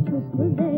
ढुक गए